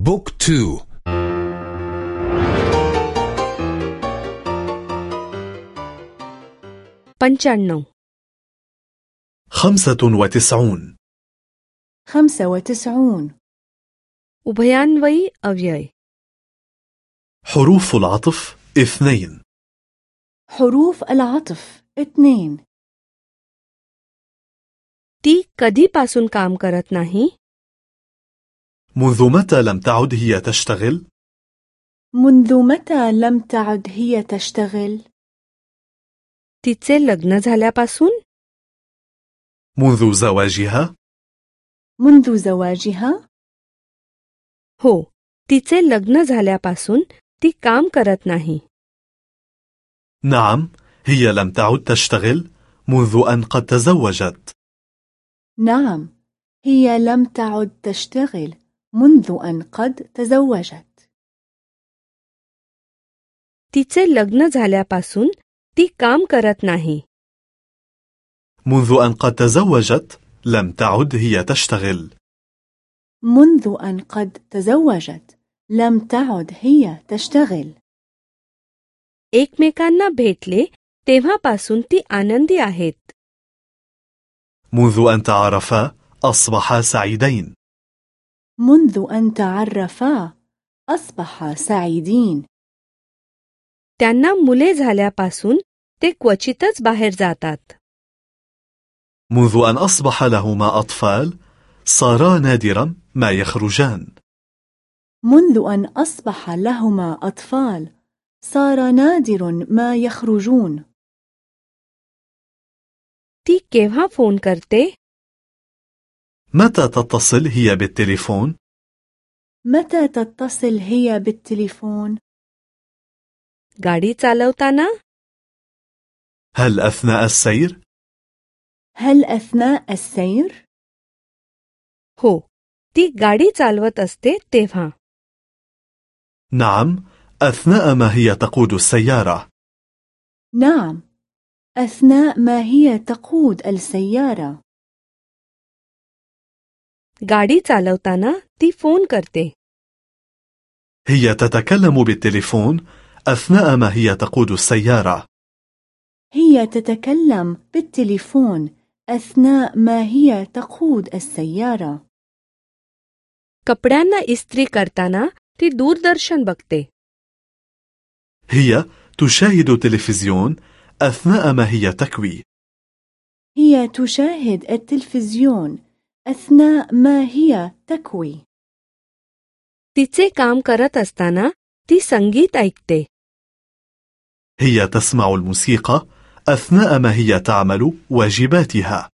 بوك تو पंच्याण्णव خمسة وتسعون خمسة وتسعون उभयान्वयी अव्यय حروف العطف اثنين حروف العطف اثنين ती कधीपासून काम करत नाही منذ متى لم تعد هي تشتغل؟ منذ متى لم تعد هي تشتغل؟ तिचे लग्न झाल्यापासून منذ زواجها؟ منذ زواجها؟ हो तिचे लग्न झाल्यापासून ती काम करत नाही نعم هي لم تعد تشتغل منذ أن قد تزوجت نعم هي لم تعد تشتغل منذ أن قد تزوجت तिचे लग्न झाल्यापासून ती काम करत नाही منذ أن قد تزوجت لم تعد هي تشتغل منذ أن قد تزوجت لم تعد هي تشتغل एकमेकांना भेटले तेव्हापासून ती आनंदी आहेत منذ أن تعرفا أصبحا سعيدين منذ أن تعرفا أصبحا سعيدين त्यांना मुले झाल्यापासून ते क्वचितच बाहेर जातात منذ أن أصبح لهما أطفال صارا نادرا ما يخرجان منذ أن أصبح لهما أطفال صار نادر ما يخرجون ती केव्हा फोन करते متى تتصل هي بالتليفون؟ متى تتصل هي بالتليفون؟ गाडी चालवताना هل أثناء السير؟ هل أثناء السير؟ हो ती गाडी चालवत असते तेव्हा نعم أثناء ما هي تقود السيارة نعم أثناء ما هي تقود السيارة गाडी चालवताना ती फोन करते هي تتكلم بالتليفون أثناء ما هي تقود السيارة هي تتكلم بالتليفون أثناء ما هي تقود السيارة कपड्यांना इस्त्री करताना ती दूरदर्शन बघते هي تشاهد تلفزيون أثناء ما هي تكوي هي تشاهد التلفزيون أثناء ما هي تكوي तिचे काम करत असताना ती संगीत ऐकते هي تسمع الموسيقى أثناء ما هي تعمل واجباتها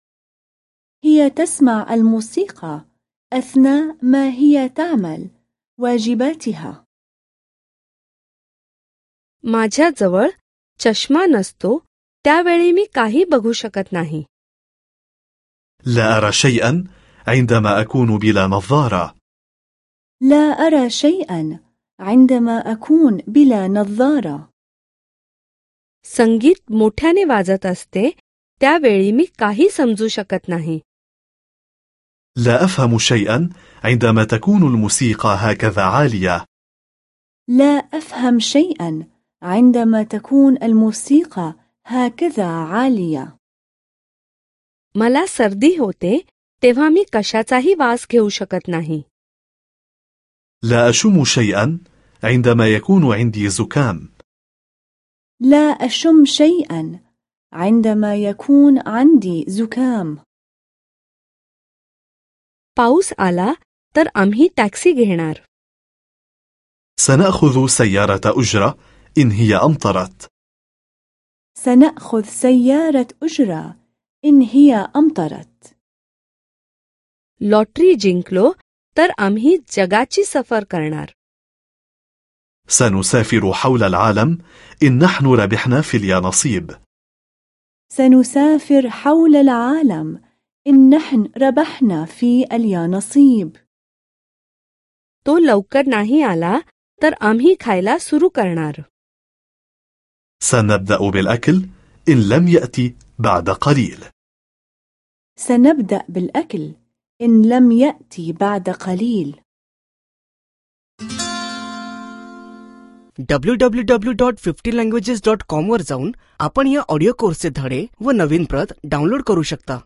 هي تسمع الموسيقى أثناء ما هي تعمل واجباتها माझ्याजवळ चष्मा नसतो त्यावेळी मी काही बघू शकत नाही لا أرى شيئا عندما أكون بلا نظارة لا أرى شيئا عندما أكون بلا نظارة संगीत मोठ्याने वाजत असते त्यावेळी मी काही समजू शकत नाही لا أفهم شيئا عندما تكون الموسيقى هكذا عالية لا أفهم شيئا عندما تكون الموسيقى هكذا عالية मला सर्दी होते तेव्हा मी कशाचाही वास घेऊ शकत नाही لا أشم شيئا عندما يكون عندي زكام لا أشم شيئا عندما يكون عندي زكام पाऊस आला तर आम्ही टॅक्सी घेणार سنأخذ سيارة أجرة إن هي أمطرت سنأخذ سيارة أجرة إن هي أمطرت लॉटरी जिंकलो तर आम्ही जगाची सफर करणार سنسافر حول العالم إن نحن ربحنا في اليانصيب سنسافر حول العالم إن نحن ربحنا في اليانصيب तो लवकर नाही आला तर आम्ही खायला सुरू करणार سنبدأ بالأكل إن لم يأتي بعد قليل سنبدأ بالأكل إن لم يأتي بعد قليل. www.50languages.com वर जाऊन आपण या ऑडिओ कोर्सचे धडे व नवीन प्रत डाउनलोड करू शकता.